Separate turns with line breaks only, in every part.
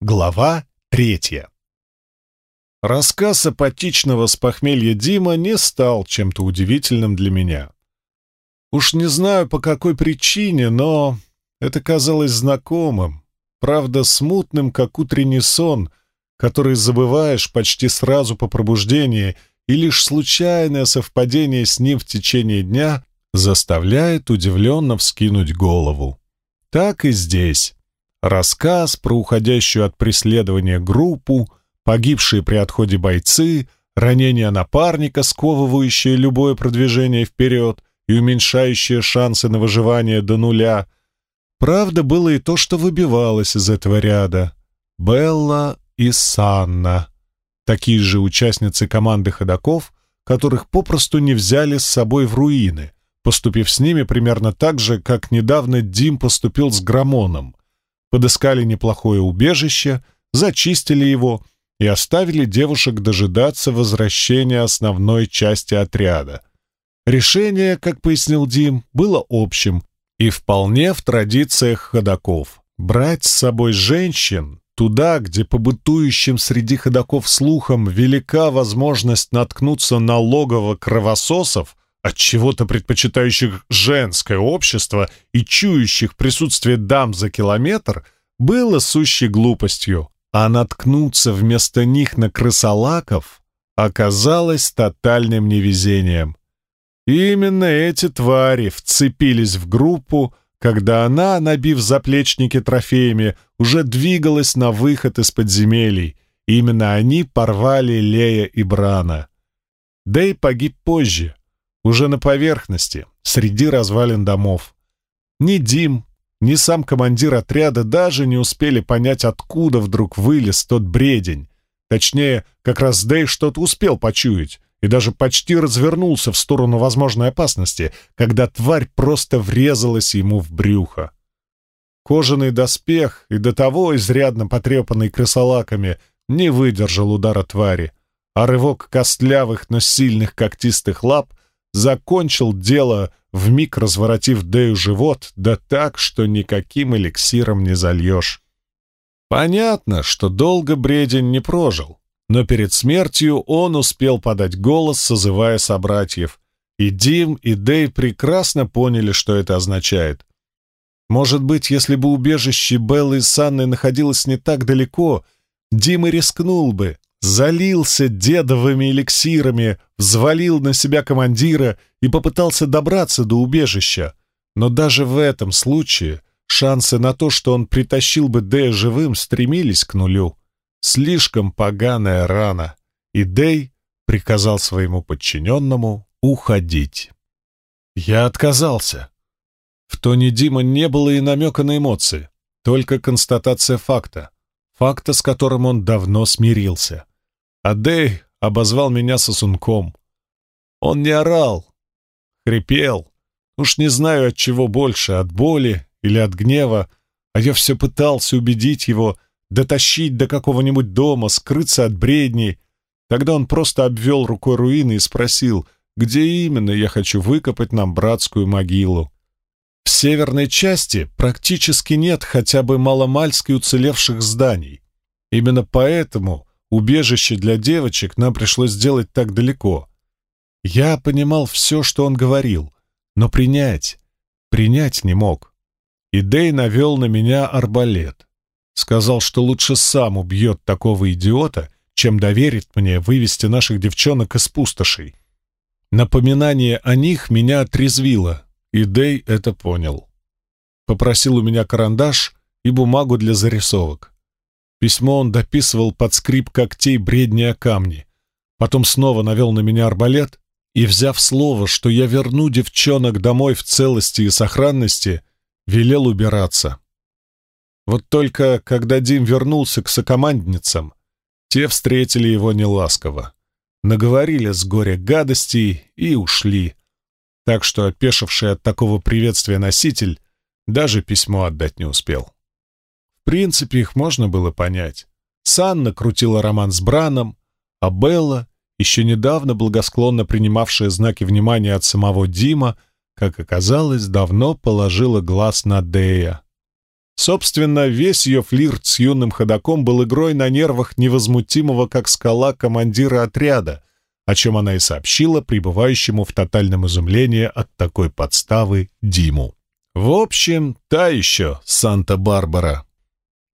Глава третья. Рассказ апатичного с похмелья Дима не стал чем-то удивительным для меня. Уж не знаю, по какой причине, но это казалось знакомым, правда, смутным, как утренний сон, который забываешь почти сразу по пробуждении, и лишь случайное совпадение с ним в течение дня заставляет удивленно вскинуть голову. Так и здесь. Рассказ про уходящую от преследования группу, погибшие при отходе бойцы, ранение напарника, сковывающее любое продвижение вперед и уменьшающее шансы на выживание до нуля. Правда, было и то, что выбивалось из этого ряда. Белла и Санна. Такие же участницы команды ходаков, которых попросту не взяли с собой в руины, поступив с ними примерно так же, как недавно Дим поступил с Грамоном подыскали неплохое убежище, зачистили его и оставили девушек дожидаться возвращения основной части отряда. Решение, как пояснил Дим, было общим и вполне в традициях ходаков. Брать с собой женщин туда, где по бытующим среди ходаков слухам велика возможность наткнуться на логово кровососов, от чего-то предпочитающих женское общество и чующих присутствие дам за километр, было сущей глупостью, а наткнуться вместо них на крысолаков оказалось тотальным невезением. Именно эти твари вцепились в группу, когда она, набив заплечники трофеями, уже двигалась на выход из подземелий. Именно они порвали Лея и Брана. Дэй погиб позже, уже на поверхности, среди развалин домов. Ни Дим, ни сам командир отряда даже не успели понять, откуда вдруг вылез тот бредень. Точнее, как раз Дэй что-то успел почуять и даже почти развернулся в сторону возможной опасности, когда тварь просто врезалась ему в брюхо. Кожаный доспех, и до того изрядно потрепанный крысолаками, не выдержал удара твари, а рывок костлявых, но сильных когтистых лап закончил дело, вмиг разворотив Дэю живот, да так, что никаким эликсиром не зальешь. Понятно, что долго Бредень не прожил, но перед смертью он успел подать голос, созывая собратьев, и Дим, и Дэй прекрасно поняли, что это означает. Может быть, если бы убежище Беллы и Санны находилось не так далеко, Дим и рискнул бы, залился дедовыми эликсирами, взвалил на себя командира и попытался добраться до убежища. Но даже в этом случае шансы на то, что он притащил бы Дэя живым, стремились к нулю. Слишком поганая рана, и Дэй приказал своему подчиненному уходить. Я отказался. В тоне Дима не было и намека на эмоции, только констатация факта, факта, с которым он давно смирился. А Дэй обозвал меня сосунком. Он не орал, хрипел. Уж не знаю, от чего больше, от боли или от гнева, а я все пытался убедить его, дотащить до какого-нибудь дома, скрыться от бредней. Тогда он просто обвел рукой руины и спросил, где именно я хочу выкопать нам братскую могилу. В северной части практически нет хотя бы маломальски уцелевших зданий. Именно поэтому убежище для девочек нам пришлось сделать так далеко. Я понимал все, что он говорил, но принять, принять не мог. И Дэй навел на меня арбалет. Сказал, что лучше сам убьет такого идиота, чем доверит мне вывести наших девчонок из пустошей. Напоминание о них меня отрезвило, и Дэй это понял. Попросил у меня карандаш и бумагу для зарисовок. Письмо он дописывал под скрип когтей бредни о камни. Потом снова навел на меня арбалет и, взяв слово, что я верну девчонок домой в целости и сохранности, велел убираться. Вот только, когда Дим вернулся к сокомандницам, те встретили его неласково. Наговорили с горя гадостей и ушли. Так что опешивший от такого приветствия носитель даже письмо отдать не успел принципе, их можно было понять. Санна крутила роман с Браном, а Белла, еще недавно благосклонно принимавшая знаки внимания от самого Дима, как оказалось, давно положила глаз на Дея. Собственно, весь ее флирт с юным ходаком был игрой на нервах невозмутимого, как скала, командира отряда, о чем она и сообщила пребывающему в тотальном изумлении от такой подставы Диму. В общем, та еще Санта-Барбара.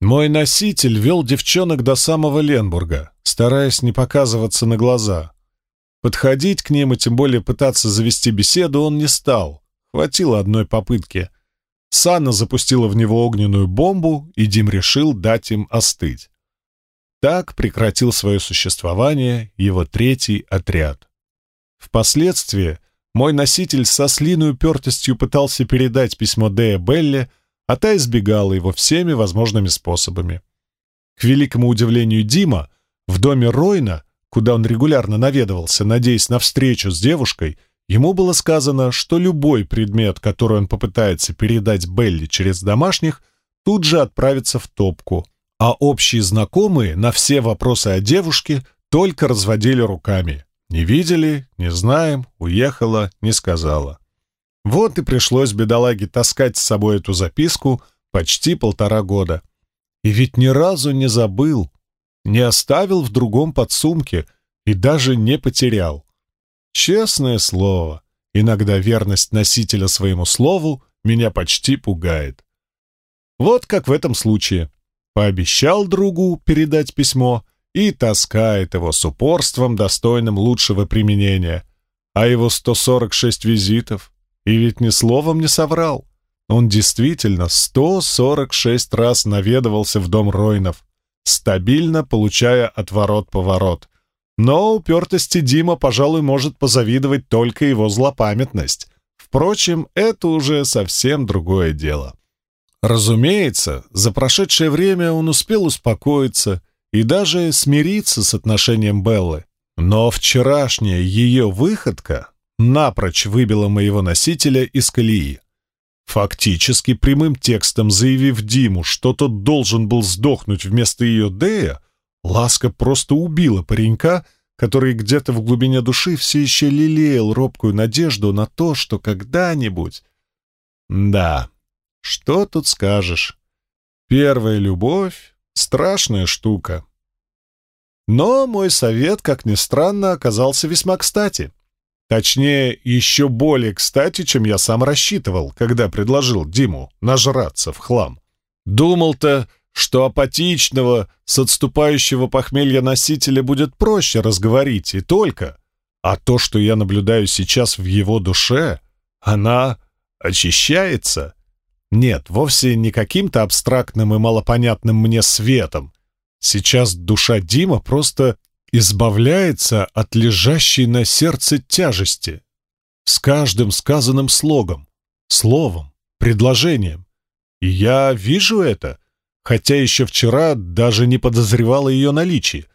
Мой носитель вел девчонок до самого Ленбурга, стараясь не показываться на глаза. Подходить к ним и тем более пытаться завести беседу он не стал. Хватило одной попытки — Сана запустила в него огненную бомбу, и Дим решил дать им остыть. Так прекратил свое существование его третий отряд. Впоследствии мой носитель со слиной упертостью пытался передать письмо Дея Белле, а та избегала его всеми возможными способами. К великому удивлению Дима, в доме Ройна, куда он регулярно наведывался, надеясь на встречу с девушкой, Ему было сказано, что любой предмет, который он попытается передать Белли через домашних, тут же отправится в топку, а общие знакомые на все вопросы о девушке только разводили руками. Не видели, не знаем, уехала, не сказала. Вот и пришлось бедолаге таскать с собой эту записку почти полтора года. И ведь ни разу не забыл, не оставил в другом подсумке и даже не потерял. Честное слово, иногда верность носителя своему слову меня почти пугает. Вот как в этом случае. Пообещал другу передать письмо и таскает его с упорством, достойным лучшего применения. А его 146 визитов, и ведь ни словом не соврал. Он действительно 146 раз наведывался в дом Ройнов, стабильно получая отворот-поворот. Но упертости Дима, пожалуй, может позавидовать только его злопамятность. Впрочем, это уже совсем другое дело. Разумеется, за прошедшее время он успел успокоиться и даже смириться с отношением Беллы. Но вчерашняя ее выходка напрочь выбила моего носителя из колеи. Фактически прямым текстом заявив Диму, что тот должен был сдохнуть вместо ее Дея, Ласка просто убила паренька, который где-то в глубине души все еще лелеял робкую надежду на то, что когда-нибудь... Да, что тут скажешь? Первая любовь — страшная штука. Но мой совет, как ни странно, оказался весьма кстати. Точнее, еще более кстати, чем я сам рассчитывал, когда предложил Диму нажраться в хлам. Думал-то, что апатичного, с отступающего похмелья носителя будет проще разговорить, и только. А то, что я наблюдаю сейчас в его душе, она очищается. Нет, вовсе не каким-то абстрактным и малопонятным мне светом. Сейчас душа Дима просто избавляется от лежащей на сердце тяжести. С каждым сказанным слогом, словом, предложением. И я вижу это — хотя еще вчера даже не подозревала ее наличие.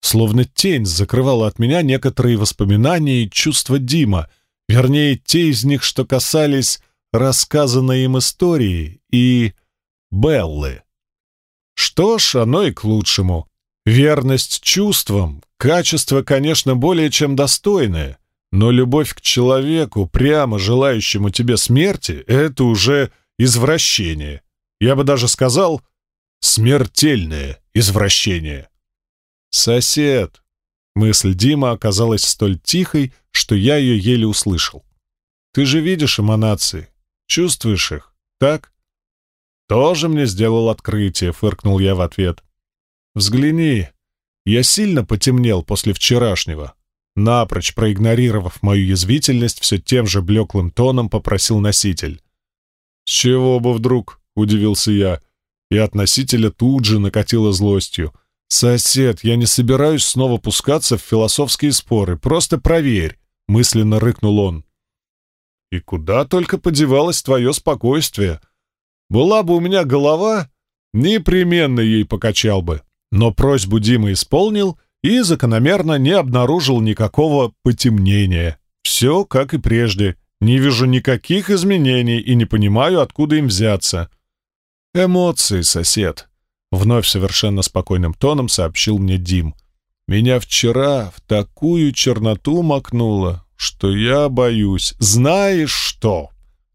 Словно тень закрывала от меня некоторые воспоминания и чувства Дима, вернее, те из них, что касались рассказанной им истории и Беллы. Что ж, оно и к лучшему. Верность чувствам — качество, конечно, более чем достойное, но любовь к человеку, прямо желающему тебе смерти, — это уже извращение. Я бы даже сказал — Смертельное извращение. Сосед. Мысль Дима оказалась столь тихой, что я ее еле услышал. Ты же видишь эманации, чувствуешь их, так? Тоже мне сделал открытие, фыркнул я в ответ. Взгляни, я сильно потемнел после вчерашнего. Напрочь проигнорировав мою язвительность, все тем же блеклым тоном попросил носитель. «С чего бы вдруг?» — удивился я и от носителя тут же накатило злостью. «Сосед, я не собираюсь снова пускаться в философские споры, просто проверь», — мысленно рыкнул он. «И куда только подевалось твое спокойствие? Была бы у меня голова, непременно ей покачал бы». Но просьбу Дима исполнил и закономерно не обнаружил никакого потемнения. Все как и прежде. Не вижу никаких изменений и не понимаю, откуда им взяться. «Эмоции, сосед», — вновь совершенно спокойным тоном сообщил мне Дим. «Меня вчера в такую черноту макнуло, что я боюсь. Знаешь что?»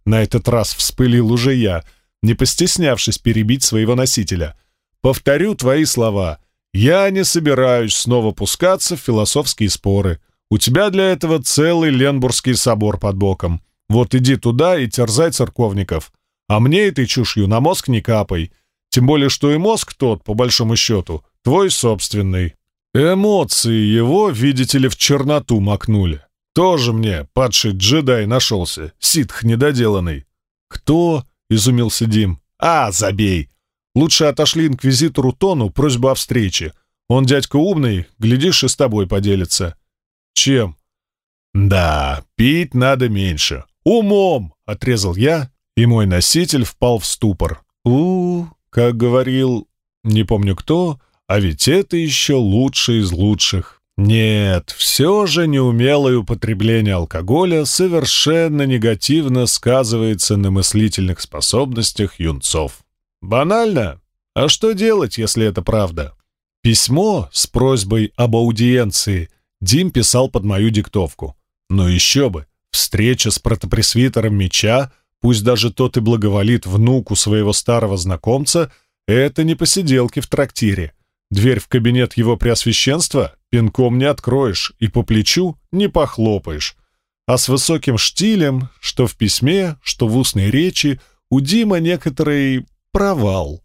На этот раз вспылил уже я. не постеснявшись перебить своего носителя. «Повторю твои слова. Я не собираюсь снова пускаться в философские споры. У тебя для этого целый Ленбургский собор под боком. Вот иди туда и терзай церковников. А мне этой чушью на мозг не капай. Тем более, что и мозг тот, по большому счету, твой собственный. Эмоции его, видите ли, в черноту макнули. Тоже мне падший джедай нашелся, ситх недоделанный. Кто? — изумился Дим. А, забей. Лучше отошли инквизитору Тону просьбу о встрече. Он дядька умный, глядишь, и с тобой поделится. Чем? Да, пить надо меньше. Умом, — отрезал я, и мой носитель впал в ступор. у как говорил, не помню кто, а ведь это еще лучший из лучших. Нет, все же неумелое употребление алкоголя совершенно негативно сказывается на мыслительных способностях юнцов. Банально? А что делать, если это правда? Письмо с просьбой об аудиенции Дим писал под мою диктовку. Но еще бы, встреча с протопресвитером меча, пусть даже тот и благоволит внуку своего старого знакомца, это не посиделки в трактире. Дверь в кабинет его преосвященства пинком не откроешь и по плечу не похлопаешь. А с высоким штилем, что в письме, что в устной речи, у Дима некоторый провал.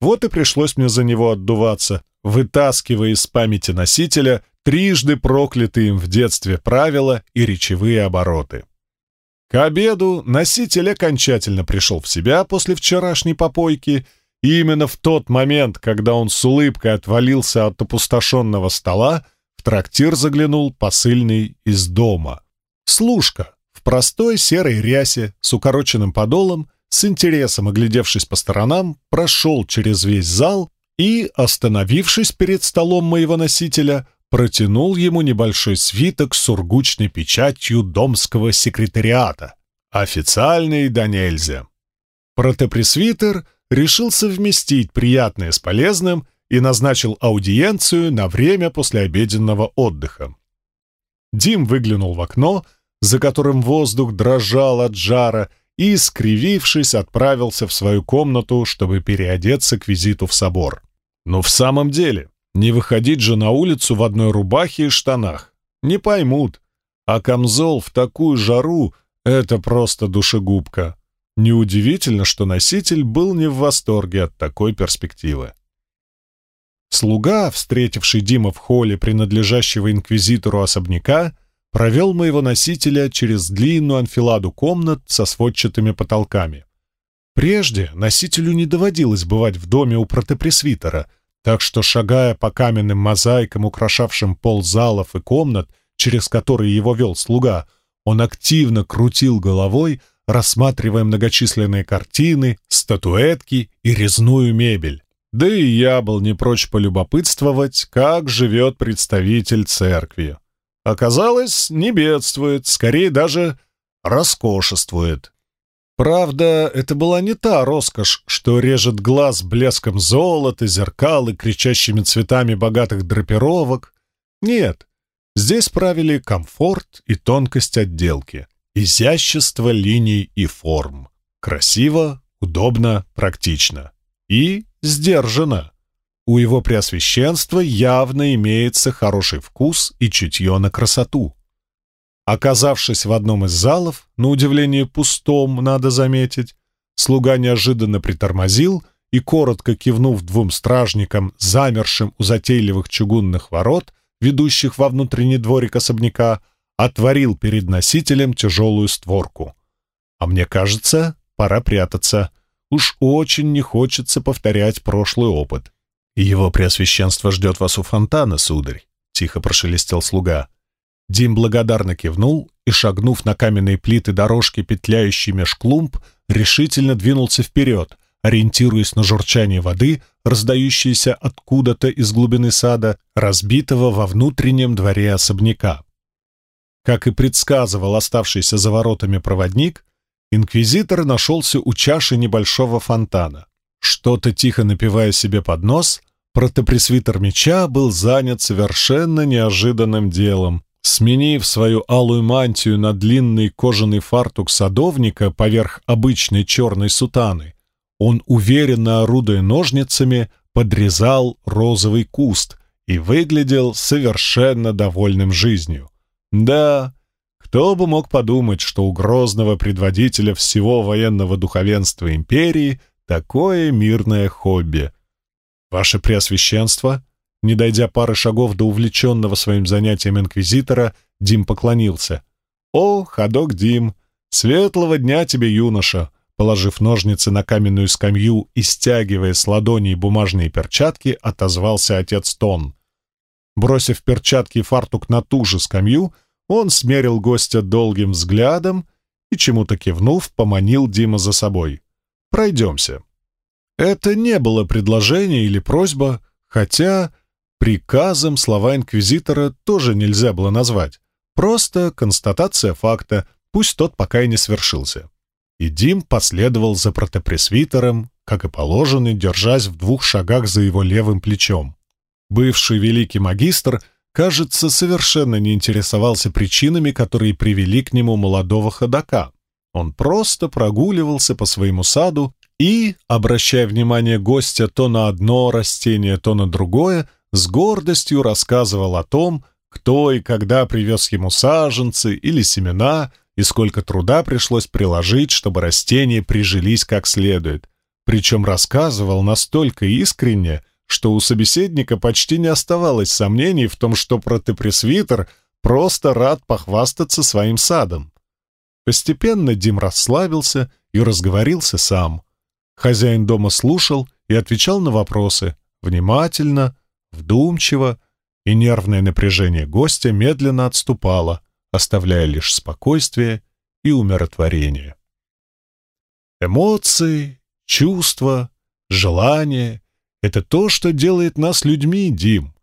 Вот и пришлось мне за него отдуваться, вытаскивая из памяти носителя трижды проклятые им в детстве правила и речевые обороты. К обеду носитель окончательно пришел в себя после вчерашней попойки — и именно в тот момент, когда он с улыбкой отвалился от опустошенного стола, в трактир заглянул посыльный из дома. Служка в простой серой рясе с укороченным подолом, с интересом оглядевшись по сторонам, прошел через весь зал и, остановившись перед столом моего носителя, протянул ему небольшой свиток с сургучной печатью домского секретариата. Официальный да нельзя. Протопресвитер решил совместить приятное с полезным и назначил аудиенцию на время послеобеденного отдыха. Дим выглянул в окно, за которым воздух дрожал от жара, и, скривившись, отправился в свою комнату, чтобы переодеться к визиту в собор. Но в самом деле, не выходить же на улицу в одной рубахе и штанах. Не поймут. А камзол в такую жару — это просто душегубка. Неудивительно, что носитель был не в восторге от такой перспективы. Слуга, встретивший Дима в холле принадлежащего инквизитору особняка, провел моего носителя через длинную анфиладу комнат со сводчатыми потолками. Прежде носителю не доводилось бывать в доме у протопресвитера, так что, шагая по каменным мозаикам, украшавшим пол залов и комнат, через которые его вел слуга, он активно крутил головой, рассматривая многочисленные картины, статуэтки и резную мебель. Да и я был не прочь полюбопытствовать, как живет представитель церкви. Оказалось, не бедствует, скорее даже роскошествует. Правда, это была не та роскошь, что режет глаз блеском золота, зеркал и кричащими цветами богатых драпировок. Нет, здесь правили комфорт и тонкость отделки. Изящество линий и форм. Красиво, удобно, практично. И сдержанно. У его преосвященства явно имеется хороший вкус и чутье на красоту. Оказавшись в одном из залов, на удивление пустом, надо заметить, слуга неожиданно притормозил и, коротко кивнув двум стражникам, замершим у затейливых чугунных ворот, ведущих во внутренний дворик особняка, отворил перед носителем тяжелую створку. А мне кажется, пора прятаться. Уж очень не хочется повторять прошлый опыт. «Его преосвященство ждет вас у фонтана, сударь», — тихо прошелестел слуга. Дим благодарно кивнул и, шагнув на каменные плиты дорожки, петляющей меж клумб, решительно двинулся вперед, ориентируясь на журчание воды, раздающееся откуда-то из глубины сада, разбитого во внутреннем дворе особняка. Как и предсказывал оставшийся за воротами проводник, инквизитор нашелся у чаши небольшого фонтана. Что-то тихо напивая себе под нос, протопресвитер меча был занят совершенно неожиданным делом. Сменив свою алую мантию на длинный кожаный фартук садовника поверх обычной черной сутаны, Он, уверенно орудуя ножницами, подрезал розовый куст и выглядел совершенно довольным жизнью. Да, кто бы мог подумать, что у грозного предводителя всего военного духовенства империи такое мирное хобби. Ваше Преосвященство, не дойдя пары шагов до увлеченного своим занятием инквизитора, Дим поклонился. «О, ходок Дим! Светлого дня тебе, юноша!» Положив ножницы на каменную скамью и стягивая с ладоней бумажные перчатки, отозвался отец Тон. Бросив перчатки и фартук на ту же скамью, он смерил гостя долгим взглядом и, чему-то кивнув, поманил Дима за собой. «Пройдемся». Это не было предложение или просьба, хотя приказом слова инквизитора тоже нельзя было назвать. Просто констатация факта, пусть тот пока и не свершился. И Дим последовал за протопресвитером, как и положено, держась в двух шагах за его левым плечом. Бывший великий магистр, кажется, совершенно не интересовался причинами, которые привели к нему молодого ходока. Он просто прогуливался по своему саду и, обращая внимание гостя то на одно растение, то на другое, с гордостью рассказывал о том, кто и когда привез ему саженцы или семена, и сколько труда пришлось приложить, чтобы растения прижились как следует. Причем рассказывал настолько искренне, что у собеседника почти не оставалось сомнений в том, что протопресвитер просто рад похвастаться своим садом. Постепенно Дим расслабился и разговорился сам. Хозяин дома слушал и отвечал на вопросы, внимательно, вдумчиво, и нервное напряжение гостя медленно отступало, оставляя лишь спокойствие и умиротворение. Эмоции, чувства, желания — это то, что делает нас людьми, Дим.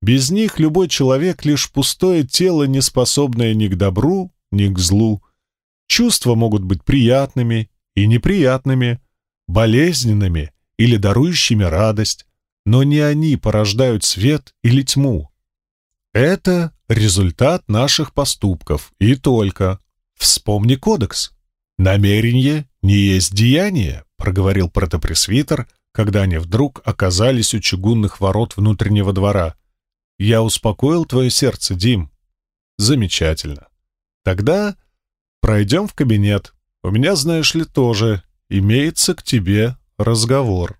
Без них любой человек — лишь пустое тело, не способное ни к добру, ни к злу. Чувства могут быть приятными и неприятными, болезненными или дарующими радость, но не они порождают свет или тьму. Это результат наших поступков, и только. Вспомни кодекс. «Намерение не есть деяние», — проговорил протопресвитер, когда они вдруг оказались у чугунных ворот внутреннего двора. «Я успокоил твое сердце, Дим». «Замечательно. Тогда пройдем в кабинет. У меня, знаешь ли, тоже имеется к тебе разговор».